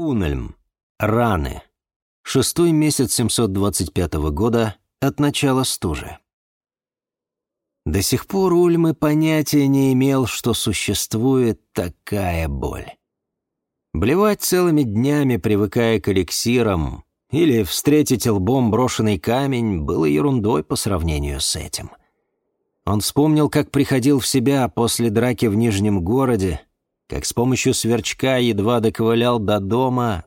Унельм. Раны. Шестой месяц 725 года от начала стужи. До сих пор Ульм и понятия не имел, что существует такая боль. Блевать целыми днями, привыкая к эликсирам, или встретить лбом брошенный камень, было ерундой по сравнению с этим. Он вспомнил, как приходил в себя после драки в Нижнем городе, как с помощью сверчка едва доковылял до дома,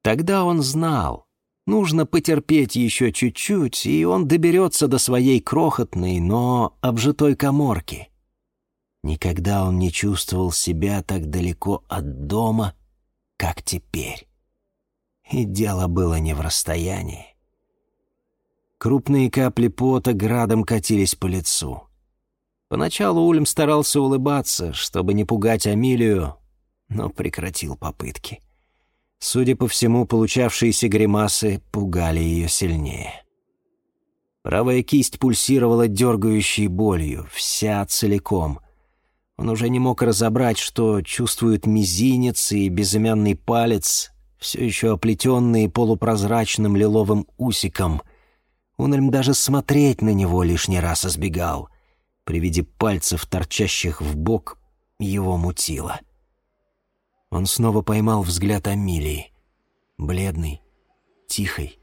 тогда он знал, нужно потерпеть еще чуть-чуть, и он доберется до своей крохотной, но обжитой коморки. Никогда он не чувствовал себя так далеко от дома, как теперь. И дело было не в расстоянии. Крупные капли пота градом катились по лицу. Поначалу Ульм старался улыбаться, чтобы не пугать Амилию, но прекратил попытки. Судя по всему, получавшиеся гримасы пугали ее сильнее. Правая кисть пульсировала дергающей болью, вся целиком. Он уже не мог разобрать, что чувствуют мизинец и безымянный палец, все еще оплетенные полупрозрачным лиловым усиком. Унельм даже смотреть на него лишний раз избегал. При виде пальцев, торчащих в бок, его мутило. Он снова поймал взгляд Амилии. Бледный, тихой.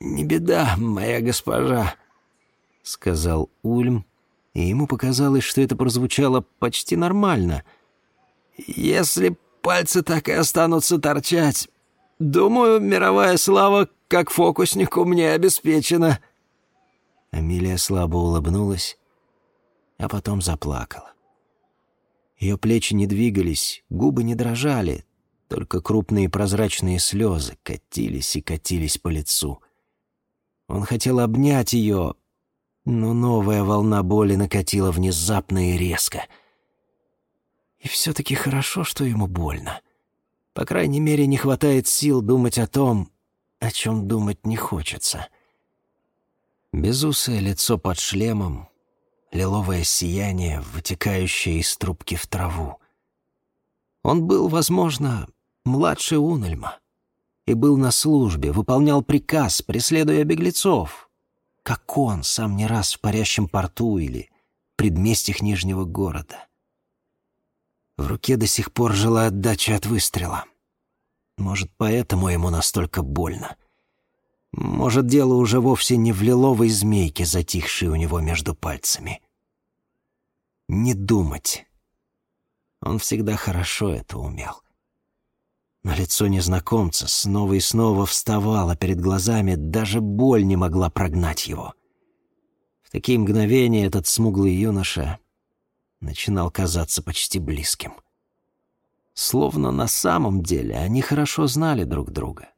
«Не беда, моя госпожа», — сказал Ульм, и ему показалось, что это прозвучало почти нормально. «Если пальцы так и останутся торчать, думаю, мировая слава как фокуснику мне обеспечена». Амилия слабо улыбнулась, а потом заплакала. Ее плечи не двигались, губы не дрожали, только крупные прозрачные слезы катились и катились по лицу. Он хотел обнять ее, но новая волна боли накатила внезапно и резко. И все-таки хорошо, что ему больно. По крайней мере, не хватает сил думать о том, о чем думать не хочется. Безусое лицо под шлемом, лиловое сияние, вытекающее из трубки в траву. Он был, возможно, младше Унельма и был на службе, выполнял приказ, преследуя беглецов, как он сам не раз в парящем порту или предместьях Нижнего города. В руке до сих пор жила отдача от выстрела. Может, поэтому ему настолько больно. Может, дело уже вовсе не в лиловой змейке, затихшей у него между пальцами. Не думать. Он всегда хорошо это умел. Но лицо незнакомца снова и снова вставало перед глазами, даже боль не могла прогнать его. В такие мгновения этот смуглый юноша начинал казаться почти близким. Словно на самом деле они хорошо знали друг друга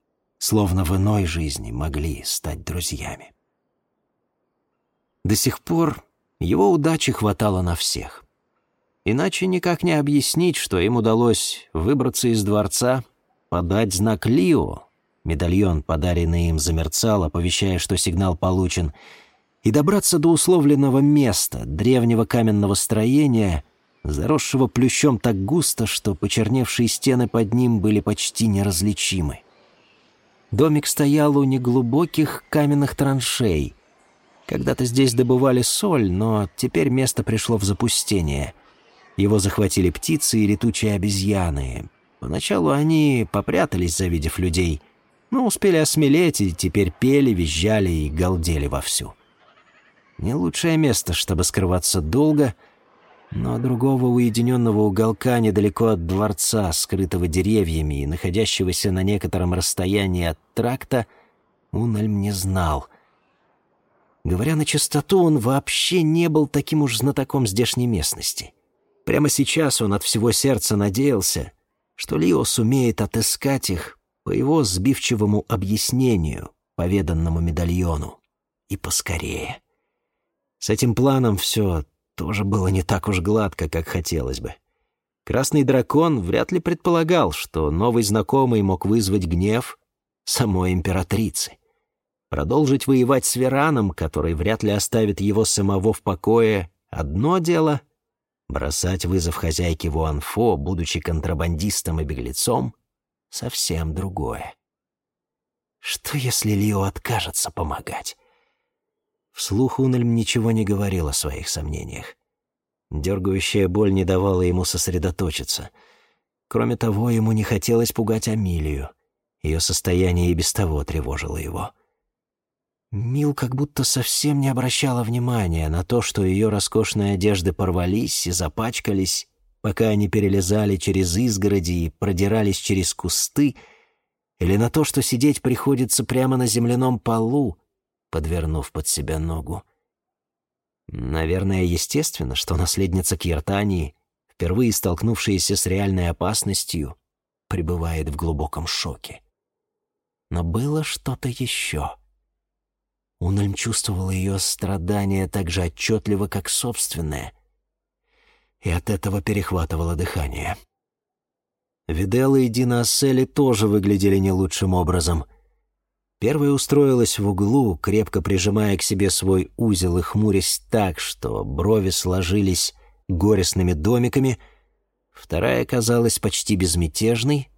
словно в иной жизни могли стать друзьями. До сих пор его удачи хватало на всех. Иначе никак не объяснить, что им удалось выбраться из дворца, подать знак Лио, медальон, подаренный им, замерцал, оповещая, что сигнал получен, и добраться до условленного места, древнего каменного строения, заросшего плющом так густо, что почерневшие стены под ним были почти неразличимы. Домик стоял у неглубоких каменных траншей. Когда-то здесь добывали соль, но теперь место пришло в запустение. Его захватили птицы и летучие обезьяны. Поначалу они попрятались, завидев людей, но успели осмелеть и теперь пели, визжали и галдели вовсю. Не лучшее место, чтобы скрываться долго — но другого уединенного уголка недалеко от дворца, скрытого деревьями и находящегося на некотором расстоянии от тракта, Унальм не знал. Говоря на чистоту, он вообще не был таким уж знатоком здешней местности. Прямо сейчас он от всего сердца надеялся, что Лио сумеет отыскать их по его сбивчивому объяснению, поведанному медальону, и поскорее. С этим планом все тоже было не так уж гладко, как хотелось бы. Красный дракон вряд ли предполагал, что новый знакомый мог вызвать гнев самой императрицы. Продолжить воевать с Вераном, который вряд ли оставит его самого в покое, одно дело. Бросать вызов хозяйке Вуанфо, будучи контрабандистом и беглецом, совсем другое. Что, если Лио откажется помогать? Вслух Унельм ничего не говорил о своих сомнениях. Дергающая боль не давала ему сосредоточиться. Кроме того, ему не хотелось пугать Амилию. Ее состояние и без того тревожило его. Мил как будто совсем не обращала внимания на то, что ее роскошные одежды порвались и запачкались, пока они перелезали через изгороди и продирались через кусты, или на то, что сидеть приходится прямо на земляном полу, подвернув под себя ногу. Наверное, естественно, что наследница Кьертании, впервые столкнувшаяся с реальной опасностью, пребывает в глубоком шоке. Но было что-то еще. Унельм чувствовал ее страдания так же отчетливо, как собственное, и от этого перехватывало дыхание. Виделла и Дина Ассели тоже выглядели не лучшим образом. Первая устроилась в углу, крепко прижимая к себе свой узел и хмурясь так, что брови сложились горестными домиками. Вторая казалась почти безмятежной,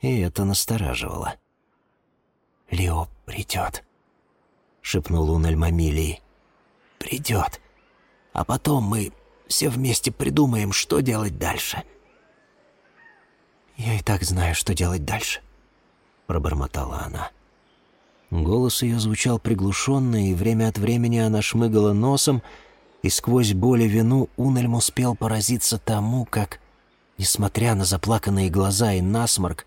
и это настораживало. «Лео придет», — шепнул он Альмамилии. «Придет. А потом мы все вместе придумаем, что делать дальше». «Я и так знаю, что делать дальше», — пробормотала она. Голос ее звучал приглушенно, и время от времени она шмыгала носом, и сквозь боль и вину Унельм успел поразиться тому, как, несмотря на заплаканные глаза и насморк,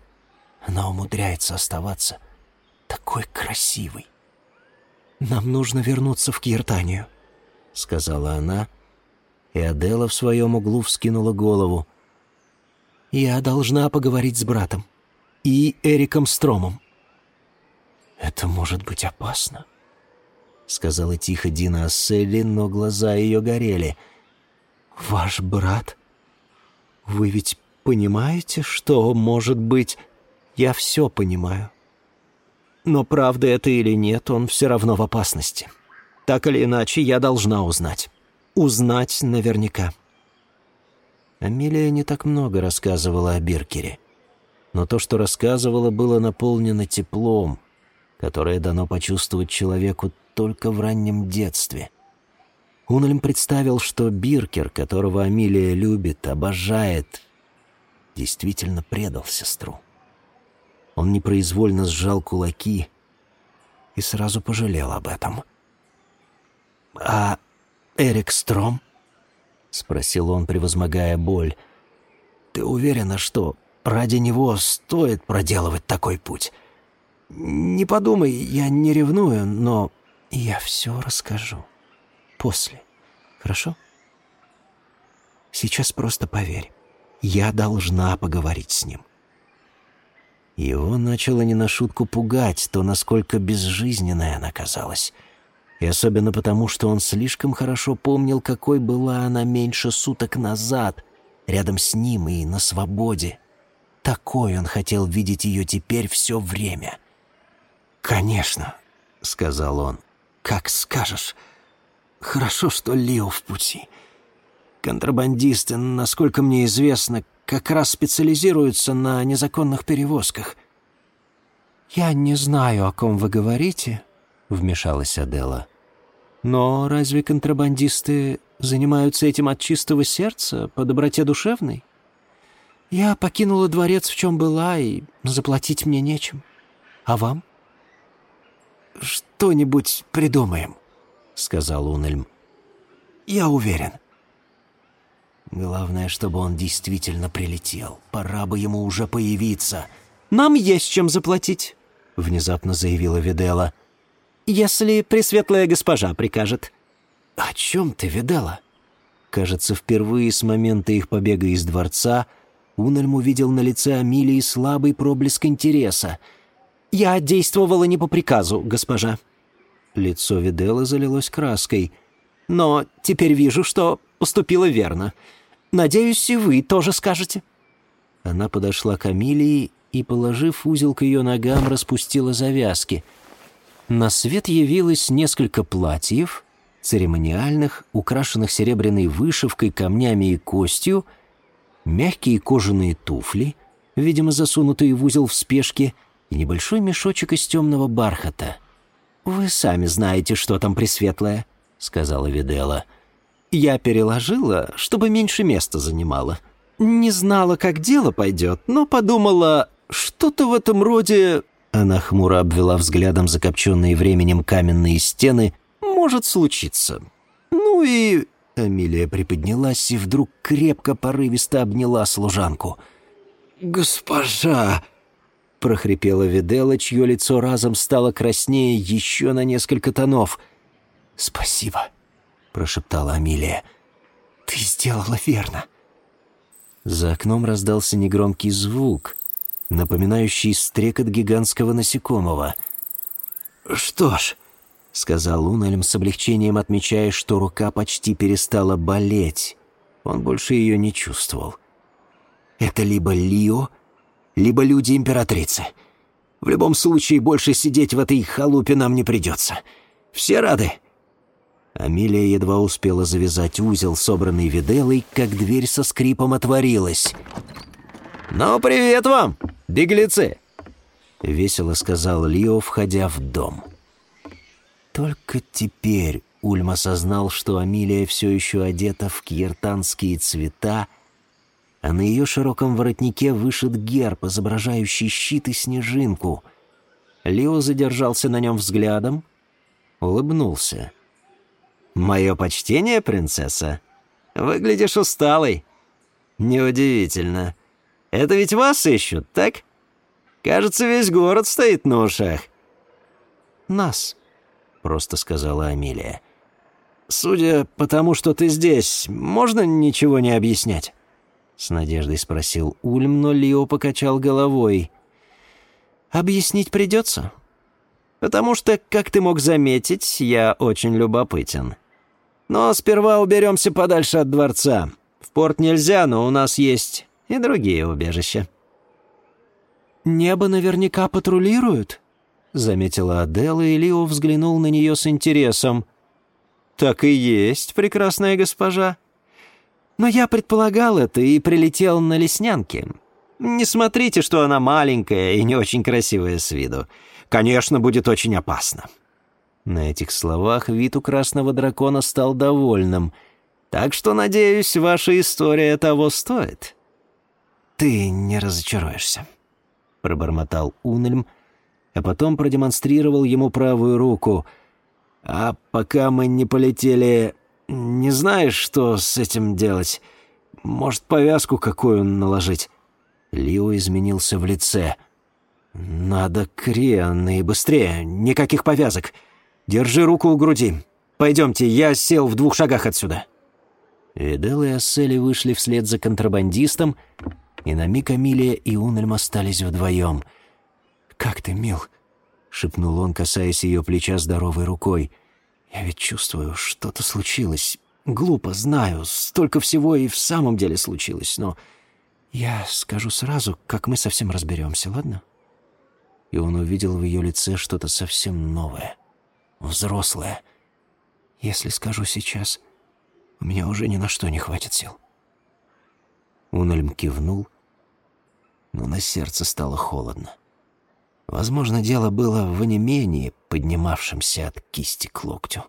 она умудряется оставаться такой красивой. «Нам нужно вернуться в Киртанию», — сказала она, и Адела в своем углу вскинула голову. «Я должна поговорить с братом и Эриком Стромом». «Это может быть опасно», — сказала тихо Дина Асселли, но глаза ее горели. «Ваш брат? Вы ведь понимаете, что может быть...» «Я все понимаю. Но правда это или нет, он все равно в опасности. Так или иначе, я должна узнать. Узнать наверняка». Амелия не так много рассказывала о Биркере. Но то, что рассказывала, было наполнено теплом, которое дано почувствовать человеку только в раннем детстве. Унельм представил, что Биркер, которого Амилия любит, обожает, действительно предал сестру. Он непроизвольно сжал кулаки и сразу пожалел об этом. «А Эрик Стром?» — спросил он, превозмогая боль. «Ты уверена, что ради него стоит проделывать такой путь?» Не подумай, я не ревную, но я все расскажу. После. Хорошо? Сейчас просто поверь. Я должна поговорить с ним. Его начало не на шутку пугать то, насколько безжизненная она казалась. И особенно потому, что он слишком хорошо помнил, какой была она меньше суток назад, рядом с ним и на свободе. Такой он хотел видеть ее теперь все время. «Конечно», — сказал он, — «как скажешь. Хорошо, что Лио в пути. Контрабандисты, насколько мне известно, как раз специализируются на незаконных перевозках». «Я не знаю, о ком вы говорите», — вмешалась Адела. «Но разве контрабандисты занимаются этим от чистого сердца, по доброте душевной? Я покинула дворец, в чем была, и заплатить мне нечем. А вам?» Что-нибудь придумаем», — сказал Унельм. «Я уверен». Главное, чтобы он действительно прилетел. Пора бы ему уже появиться. «Нам есть чем заплатить», — внезапно заявила Видела. «Если пресветлая госпожа прикажет». «О чем ты, Видела?» Кажется, впервые с момента их побега из дворца Унельм увидел на лице Амилии слабый проблеск интереса — «Я действовала не по приказу, госпожа». Лицо Виделы залилось краской. «Но теперь вижу, что поступила верно. Надеюсь, и вы тоже скажете». Она подошла к Амилии и, положив узел к ее ногам, распустила завязки. На свет явилось несколько платьев, церемониальных, украшенных серебряной вышивкой, камнями и костью, мягкие кожаные туфли, видимо, засунутые в узел в спешке, и небольшой мешочек из темного бархата. «Вы сами знаете, что там пресветлое», — сказала Видела. «Я переложила, чтобы меньше места занимала. Не знала, как дело пойдет, но подумала, что-то в этом роде...» Она хмуро обвела взглядом закопченные временем каменные стены. «Может случиться. Ну и...» Амилия приподнялась и вдруг крепко порывисто обняла служанку. «Госпожа!» — прохрипела Видела, чье лицо разом стало краснее еще на несколько тонов. «Спасибо», — прошептала Амилия. «Ты сделала верно». За окном раздался негромкий звук, напоминающий стрекот гигантского насекомого. «Что ж», — сказал Унельм с облегчением, отмечая, что рука почти перестала болеть. Он больше ее не чувствовал. «Это либо Лио, либо люди императрицы. В любом случае, больше сидеть в этой халупе нам не придется. Все рады?» Амилия едва успела завязать узел, собранный виделой, как дверь со скрипом отворилась. «Ну, привет вам, беглецы!» — весело сказал Лио, входя в дом. Только теперь Ульм осознал, что Амилия все еще одета в кьертанские цвета, а на ее широком воротнике вышит герб, изображающий щит и снежинку. Лио задержался на нем взглядом, улыбнулся. «Мое почтение, принцесса. Выглядишь усталой. Неудивительно. Это ведь вас ищут, так? Кажется, весь город стоит на ушах». «Нас», — просто сказала Амилия. «Судя по тому, что ты здесь, можно ничего не объяснять?» С надеждой спросил Ульм, но Лио покачал головой. «Объяснить придется. Потому что, как ты мог заметить, я очень любопытен. Но сперва уберемся подальше от дворца. В порт нельзя, но у нас есть и другие убежища». «Небо наверняка патрулируют», — заметила Адела, и Лио взглянул на нее с интересом. «Так и есть, прекрасная госпожа. Но я предполагал это и прилетел на леснянке. Не смотрите, что она маленькая и не очень красивая с виду. Конечно, будет очень опасно». На этих словах вид у красного дракона стал довольным. «Так что, надеюсь, ваша история того стоит». «Ты не разочаруешься», — пробормотал Унельм, — а потом продемонстрировал ему правую руку. «А пока мы не полетели, не знаешь, что с этим делать? Может, повязку какую наложить?» Лио изменился в лице. «Надо Криан и быстрее, никаких повязок. Держи руку у груди. Пойдемте, я сел в двух шагах отсюда». Видел и Ассели вышли вслед за контрабандистом, и на миг Амилия и Унельм остались вдвоем — «Как ты, мил?» — шепнул он, касаясь ее плеча здоровой рукой. «Я ведь чувствую, что-то случилось. Глупо, знаю, столько всего и в самом деле случилось, но я скажу сразу, как мы совсем разберемся, ладно?» И он увидел в ее лице что-то совсем новое, взрослое. «Если скажу сейчас, у меня уже ни на что не хватит сил». Унельм кивнул, но на сердце стало холодно. Возможно, дело было в онемении, поднимавшемся от кисти к локтю.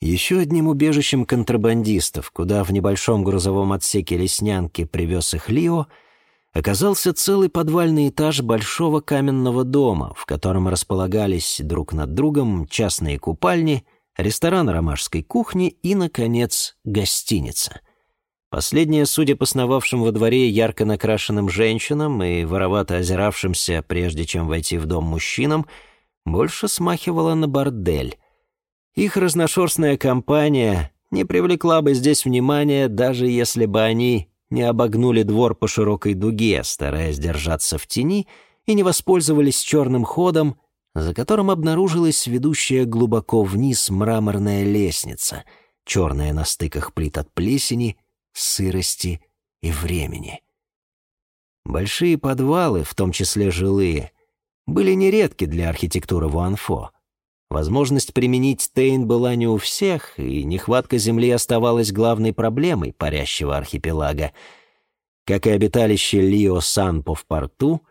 Еще одним убежищем контрабандистов, куда в небольшом грузовом отсеке леснянки привез их Лио, оказался целый подвальный этаж большого каменного дома, в котором располагались друг над другом частные купальни, ресторан ромашской кухни и, наконец, гостиница — Последняя, судя по сновавшим во дворе ярко накрашенным женщинам и воровато озиравшимся, прежде чем войти в дом мужчинам, больше смахивала на бордель. Их разношерстная компания не привлекла бы здесь внимания, даже если бы они не обогнули двор по широкой дуге, стараясь держаться в тени, и не воспользовались черным ходом, за которым обнаружилась ведущая глубоко вниз мраморная лестница, черная на стыках плит от плесени сырости и времени. Большие подвалы, в том числе жилые, были нередки для архитектуры Вуанфо. Возможность применить Тейн была не у всех, и нехватка земли оставалась главной проблемой парящего архипелага. Как и обиталище Лио Санпо в порту,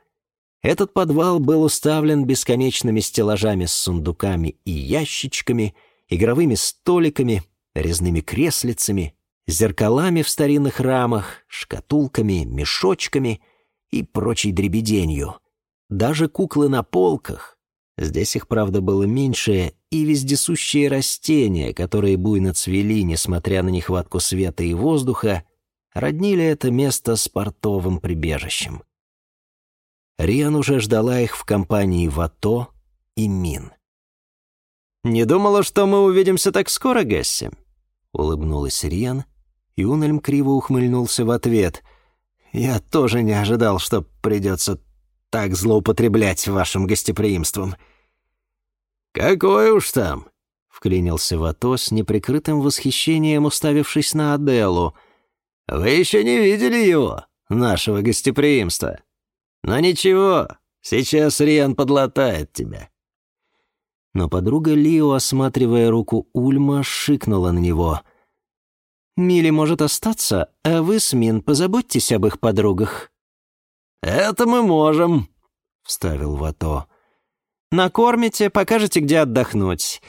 этот подвал был уставлен бесконечными стеллажами с сундуками и ящичками, игровыми столиками, резными креслицами, зеркалами в старинных рамах, шкатулками, мешочками и прочей дребеденью. Даже куклы на полках. Здесь их, правда, было меньше, и вездесущие растения, которые буйно цвели, несмотря на нехватку света и воздуха, роднили это место с портовым прибежищем. Риан уже ждала их в компании Вато и Мин. «Не думала, что мы увидимся так скоро, Гесси?» — улыбнулась Риан, и Унельм криво ухмыльнулся в ответ. «Я тоже не ожидал, что придется так злоупотреблять вашим гостеприимством». «Какое уж там!» — вклинился Вато с неприкрытым восхищением, уставившись на Аделу. «Вы еще не видели его, нашего гостеприимства. Но ничего, сейчас Риан подлатает тебя». Но подруга Лио, осматривая руку Ульма, шикнула на него. «Милли может остаться, а вы с Мин позаботьтесь об их подругах». «Это мы можем», — вставил Вато. Накормите, покажете, где отдохнуть.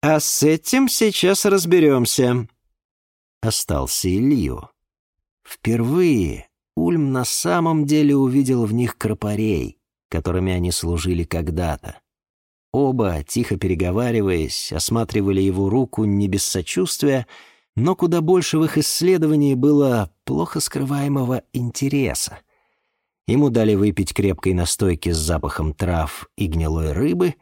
А с этим сейчас разберемся». Остался Илью. Впервые Ульм на самом деле увидел в них кропарей, которыми они служили когда-то. Оба, тихо переговариваясь, осматривали его руку не без сочувствия, но куда больше в их исследовании было плохо скрываемого интереса. Ему дали выпить крепкой настойки с запахом трав и гнилой рыбы.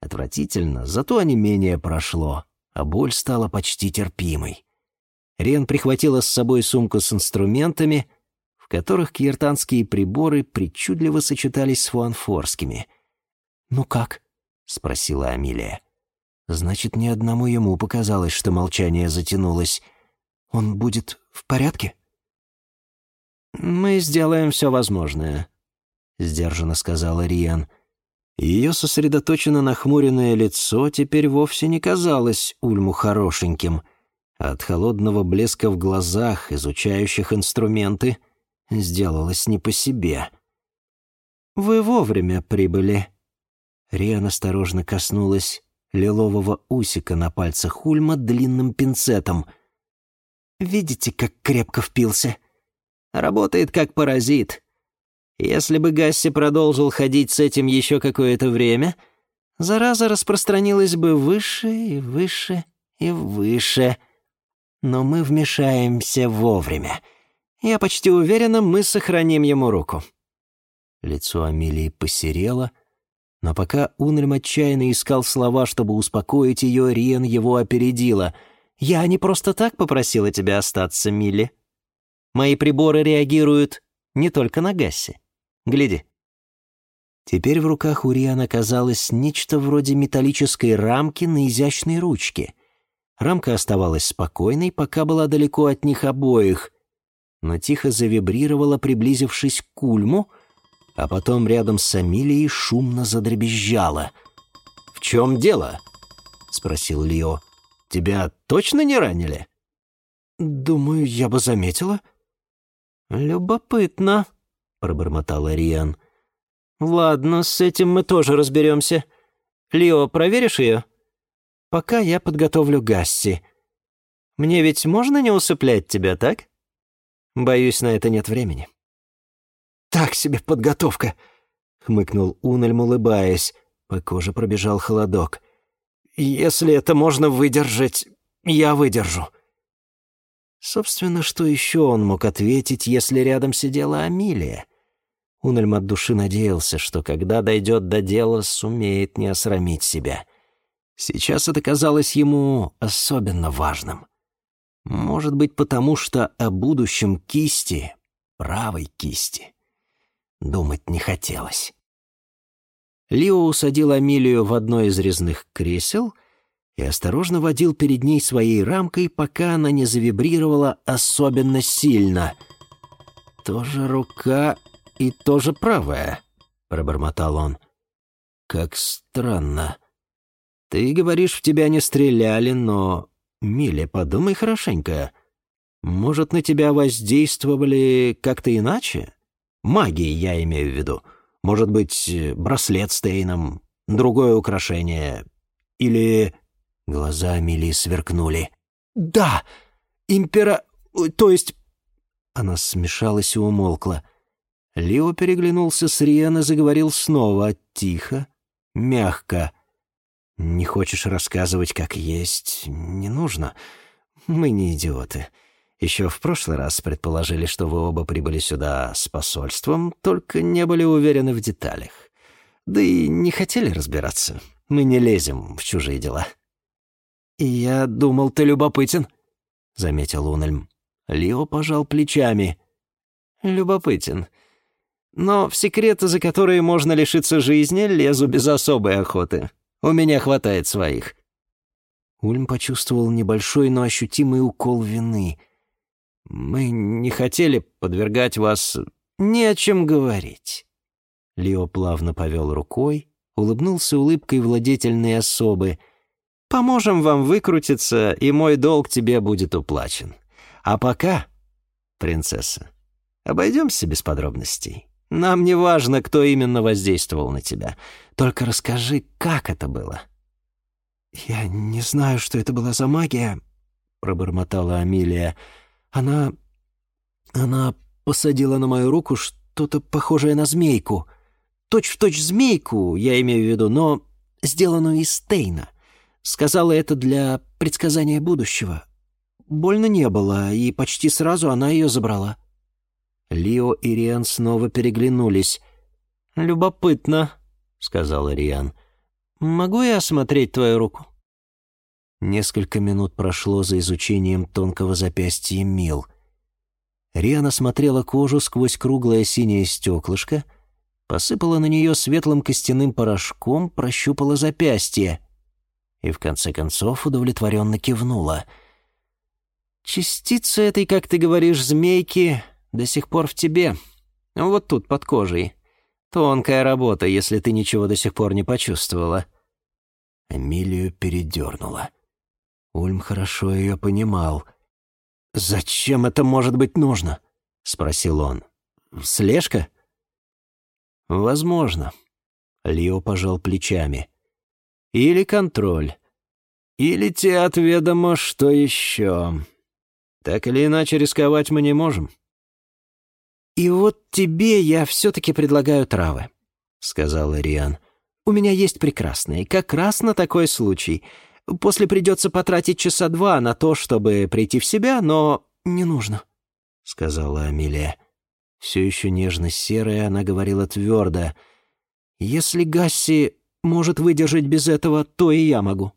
Отвратительно, зато онемение прошло, а боль стала почти терпимой. Рен прихватила с собой сумку с инструментами, в которых киртанские приборы причудливо сочетались с фуанфорскими. «Ну как?» — спросила Амилия. «Значит, ни одному ему показалось, что молчание затянулось. Он будет в порядке?» «Мы сделаем все возможное», — сдержанно сказала Риан. Ее сосредоточенно нахмуренное лицо теперь вовсе не казалось Ульму хорошеньким. От холодного блеска в глазах, изучающих инструменты, сделалось не по себе. «Вы вовремя прибыли». Риан осторожно коснулась лилового усика на пальцах Ульма длинным пинцетом. «Видите, как крепко впился?» Работает как паразит. Если бы Гасси продолжил ходить с этим еще какое-то время, зараза распространилась бы выше и выше и выше. Но мы вмешаемся вовремя. Я почти уверена, мы сохраним ему руку». Лицо Амелии посерело, но пока Унельм отчаянно искал слова, чтобы успокоить ее, Риен его опередила. «Я не просто так попросила тебя остаться, Милли. Мои приборы реагируют не только на Гасси. Гляди». Теперь в руках у Риан оказалось нечто вроде металлической рамки на изящной ручке. Рамка оставалась спокойной, пока была далеко от них обоих, но тихо завибрировала, приблизившись к кульму, а потом рядом с Амилией шумно задребезжала. «В чем дело?» — спросил Лио. «Тебя точно не ранили?» «Думаю, я бы заметила», «Любопытно», — пробормотала Риан. «Ладно, с этим мы тоже разберемся. Лио, проверишь ее?» «Пока я подготовлю Гасси. Мне ведь можно не усыплять тебя, так? Боюсь, на это нет времени». «Так себе подготовка», — хмыкнул Унельм, улыбаясь. По коже пробежал холодок. «Если это можно выдержать, я выдержу». Собственно, что еще он мог ответить, если рядом сидела Амилия? Унельм от души надеялся, что когда дойдет до дела, сумеет не осрамить себя. Сейчас это казалось ему особенно важным. Может быть, потому что о будущем кисти, правой кисти, думать не хотелось. Лио усадил Амилию в одно из резных кресел — и осторожно водил перед ней своей рамкой, пока она не завибрировала особенно сильно. «Тоже рука и тоже правая», — пробормотал он. «Как странно. Ты говоришь, в тебя не стреляли, но... Миле, подумай хорошенько. Может, на тебя воздействовали как-то иначе? Магией, я имею в виду. Может быть, браслет с Тейном, другое украшение. Или...» Глаза Амелии сверкнули. «Да! Импера... То есть...» Она смешалась и умолкла. Лео переглянулся с Риан и заговорил снова, тихо, мягко. «Не хочешь рассказывать, как есть? Не нужно. Мы не идиоты. Еще в прошлый раз предположили, что вы оба прибыли сюда с посольством, только не были уверены в деталях. Да и не хотели разбираться. Мы не лезем в чужие дела». «Я думал, ты любопытен», — заметил Унельм. Лео пожал плечами. «Любопытен. Но в секреты, за которые можно лишиться жизни, лезу без особой охоты. У меня хватает своих». Ульм почувствовал небольшой, но ощутимый укол вины. «Мы не хотели подвергать вас... Не о чем говорить». Лео плавно повел рукой, улыбнулся улыбкой владетельной особы. «Поможем вам выкрутиться, и мой долг тебе будет уплачен. А пока, принцесса, обойдемся без подробностей». Нам не важно, кто именно воздействовал на тебя. Только расскажи, как это было». «Я не знаю, что это была за магия», — пробормотала Амилия. «Она... она посадила на мою руку что-то похожее на змейку. Точь-в-точь точь змейку, я имею в виду, но сделанную из стейна. Сказала это для предсказания будущего. Больно не было, и почти сразу она ее забрала». Лио и Риан снова переглянулись. «Любопытно», — сказал Риан. «Могу я осмотреть твою руку?» Несколько минут прошло за изучением тонкого запястья Мил. Риан осмотрела кожу сквозь круглое синее стеклышко, посыпала на нее светлым костяным порошком, прощупала запястье и, в конце концов, удовлетворенно кивнула. «Частица этой, как ты говоришь, змейки до сих пор в тебе. Вот тут, под кожей. Тонкая работа, если ты ничего до сих пор не почувствовала». Эмилию передернула. Ульм хорошо ее понимал. «Зачем это может быть нужно?» — спросил он. «Слежка?» «Возможно». Лио пожал плечами. «Или контроль. Или те отведомо, что еще. Так или иначе рисковать мы не можем. «И вот тебе я все-таки предлагаю травы», — сказал Риан. «У меня есть прекрасные, как раз на такой случай. После придется потратить часа два на то, чтобы прийти в себя, но не нужно», — сказала Амелия. Все еще нежно-серая, она говорила твердо. «Если Гасси может выдержать без этого, то и я могу».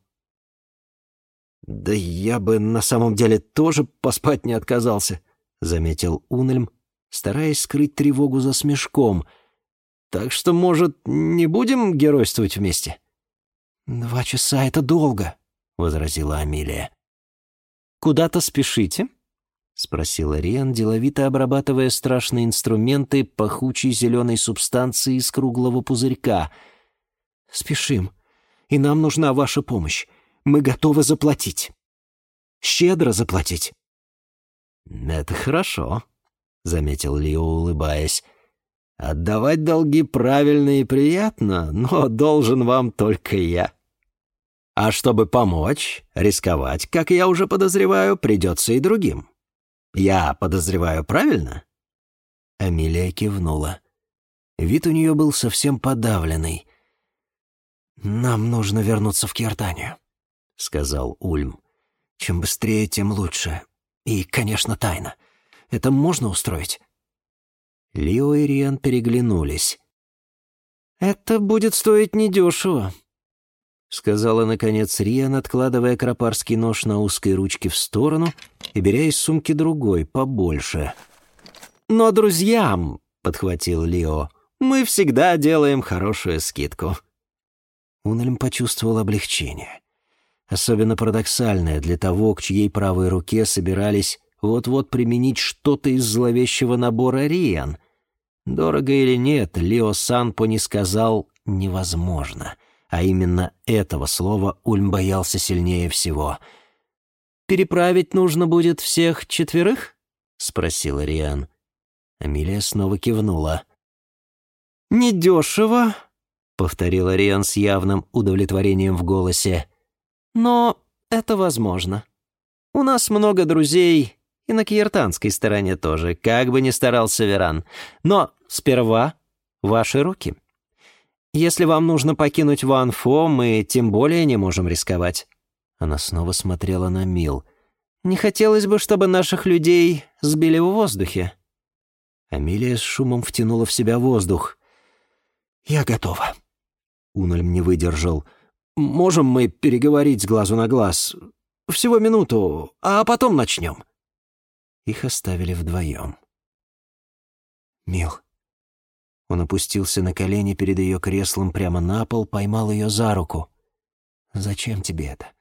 «Да я бы на самом деле тоже поспать не отказался», — заметил Унельм, стараясь скрыть тревогу за смешком. «Так что, может, не будем геройствовать вместе?» «Два часа — это долго», — возразила Амилия. «Куда-то спешите?» — спросила Риан, деловито обрабатывая страшные инструменты пахучей зеленой субстанции из круглого пузырька. «Спешим, и нам нужна ваша помощь. Мы готовы заплатить. Щедро заплатить». «Это хорошо», — заметил Лио, улыбаясь. «Отдавать долги правильно и приятно, но должен вам только я. А чтобы помочь, рисковать, как я уже подозреваю, придется и другим. Я подозреваю правильно?» Амилия кивнула. Вид у нее был совсем подавленный. «Нам нужно вернуться в Киртанию», — сказал Ульм. «Чем быстрее, тем лучше. И, конечно, тайна. Это можно устроить?» Лио и Риан переглянулись. «Это будет стоить недешево», — сказала, наконец, Риан, откладывая кропарский нож на узкой ручке в сторону и беря из сумки другой, побольше. «Но друзьям», — подхватил Лио, — «мы всегда делаем хорошую скидку». Унельм почувствовал облегчение. Особенно парадоксальное для того, к чьей правой руке собирались вот-вот применить что-то из зловещего набора Риан. Дорого или нет, Лео Санпо не сказал «невозможно», а именно этого слова Ульм боялся сильнее всего. переправить нужно будет всех четверых?» — спросила Риан. Амилия снова кивнула. «Недешево», — повторила Риан с явным удовлетворением в голосе. «Но это возможно. У нас много друзей, и на киертанской стороне тоже, как бы ни старался Веран. Но сперва ваши руки. Если вам нужно покинуть Ванфо, мы тем более не можем рисковать». Она снова смотрела на Мил. «Не хотелось бы, чтобы наших людей сбили в воздухе». Амилия с шумом втянула в себя воздух. «Я готова». Унольм не выдержал. «Можем мы переговорить с глазу на глаз? Всего минуту, а потом начнем». Их оставили вдвоем. «Мил». Он опустился на колени перед ее креслом прямо на пол, поймал ее за руку. «Зачем тебе это?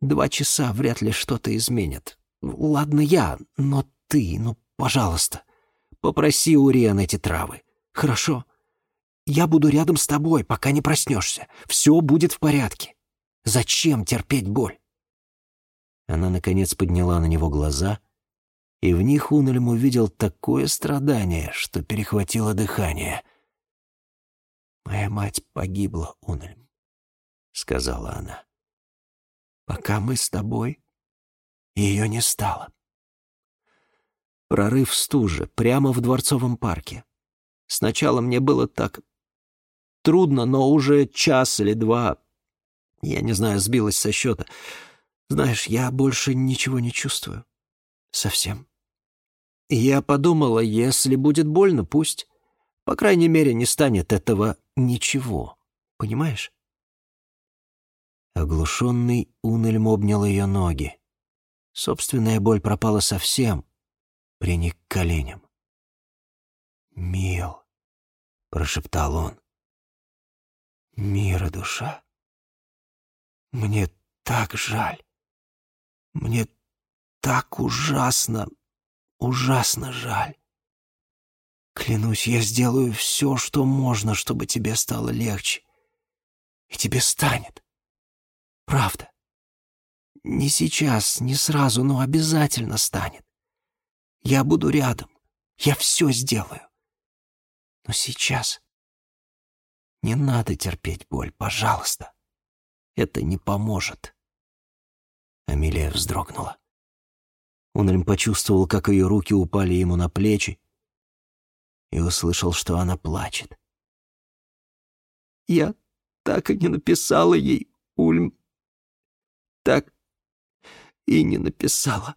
Два часа вряд ли что-то изменит. Ладно я, но ты, ну, пожалуйста, попроси у Риан эти травы. Хорошо? Я буду рядом с тобой, пока не проснешься. Все будет в порядке. Зачем терпеть боль?» Она, наконец, подняла на него глаза, и в них Унельм увидел такое страдание, что перехватило дыхание. «Моя мать погибла, Унельм», — сказала она. «Пока мы с тобой, ее не стало». Прорыв стужи прямо в Дворцовом парке. Сначала мне было так трудно, но уже час или два, я не знаю, сбилась со счета. Знаешь, я больше ничего не чувствую. Совсем. Я подумала, если будет больно, пусть. По крайней мере, не станет этого ничего. Понимаешь? Оглушенный Унельм обнял ее ноги. Собственная боль пропала совсем. Приник к коленям. «Мил», — прошептал он, — «мира душа, мне так жаль, мне так ужасно, ужасно жаль. Клянусь, я сделаю все, что можно, чтобы тебе стало легче. И тебе станет. Правда. Не сейчас, не сразу, но обязательно станет. Я буду рядом. Я все сделаю. Но сейчас не надо терпеть боль, пожалуйста. Это не поможет. Амелия вздрогнула. Унельм почувствовал, как ее руки упали ему на плечи, и услышал, что она плачет. «Я так и не написала ей, Ульм. Так и не написала».